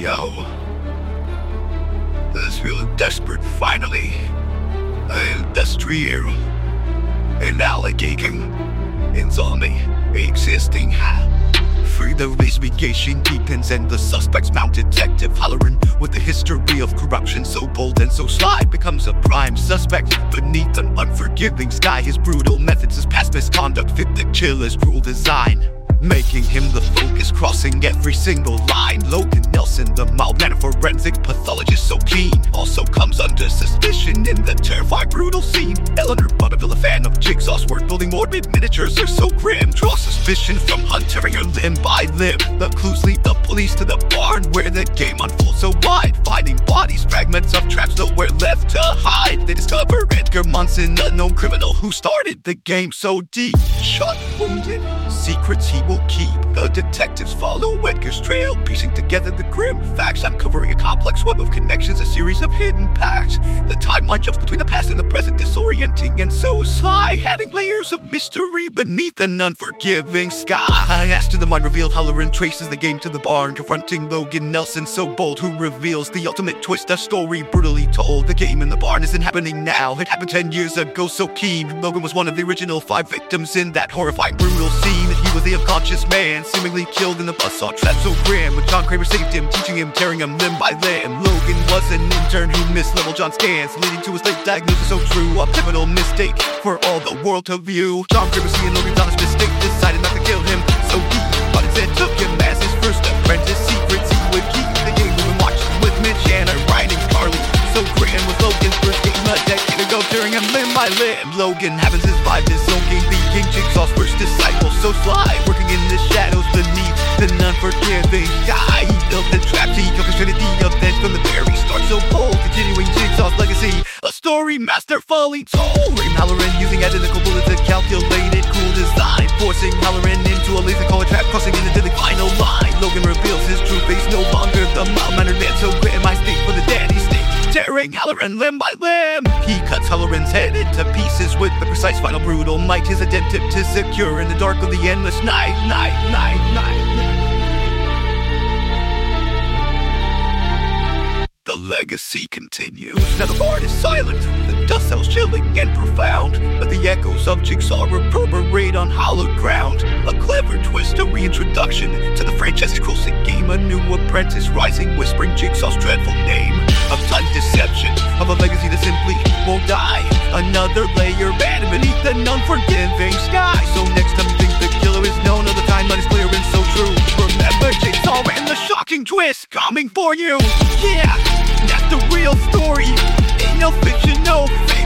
Yo. This feeling desperate finally. Industrial. And alligating. In zombie. Existing. Free the investigation deepens and the suspect's mount detective Halloran with a history of corruption so bold and so sly becomes a prime suspect beneath an unforgiving sky his brutal methods his past misconduct fit the killer's cruel design making him the focus, crossing every single line. Logan Nelson, the mild mannered forensic pathologist, so keen, also comes under suspicion in the terrifying, brutal scene. Eleanor Butterfield, a fan of Jigsaw's work, building morbid miniatures, are so grim. Draw suspicion from Hunt, tearing her limb by limb. The clues lead the police to the barn where the game unfolds so wide, finding bodies, fragments of traps, nowhere left to hide. They discover Edgar Munson, a known criminal who started the game so deep. Shot, wounded, secrets he will keep. The detectives follow Edgar's trail, piecing together the grim facts, uncovering a complex web of connections, a series of hidden pacts. The timeline jumps between the past and the present, disorienting and so sly, adding layers of mystery beneath an unforgiving sky. As to the mind revealed, Halloran traces the game to the barn, confronting Logan Nelson, so bold, who reveals the ultimate twist, a story brutally told. The game in the barn isn't happening now, it happened 10 years ago, so keen. Logan was one of the original five victims in that horrifying, brutal scene. He was the unconscious man, seemingly killed in the bus buzzsaw trap so grim. When John Kramer saved him, teaching him, tearing him limb by limb. Logan was an intern who missed level John scans, leading to his late diagnosis so true. A pivotal mistake for all the world to view. John Kramer seeing Logan's honest mistake, decided not to kill him so deep, but instead took him as his first apprentice. By limb. Logan survived his own game, became Jigsaw's first disciple. So sly, working in the shadows beneath the unforgiving sky. He built the trap, he took a trinity of events from the very start. So bold, continuing Jigsaw's legacy. A story masterfully told. Ray Halloran using identical bullets to calculated cool design. Forcing Halloran into a laser collar trap, crossing into the final line. Logan reveals his true face, Halloran limb by limb. He cuts Halloran's head into pieces with the precise final brutal might. His attempted to secure in the dark of the endless night, night, night, night. The legacy continues. Now the bard is silent, the dust settles chilling and profound. But the echoes of Jigsaw reverberate on hallowed ground. A clever twist, a reintroduction to the franchise's cruelest game. A new apprentice rising, whispering Jigsaw's dreadful name. Deception, of a legacy that simply won't die. Another layer buried beneath an unforgiving sky. So next time you think the killer is known, of the timeline is clear and so true. Remember Jigsaw and the shocking twist coming for you. Yeah, that's the real story. Ain't no fiction, no fable.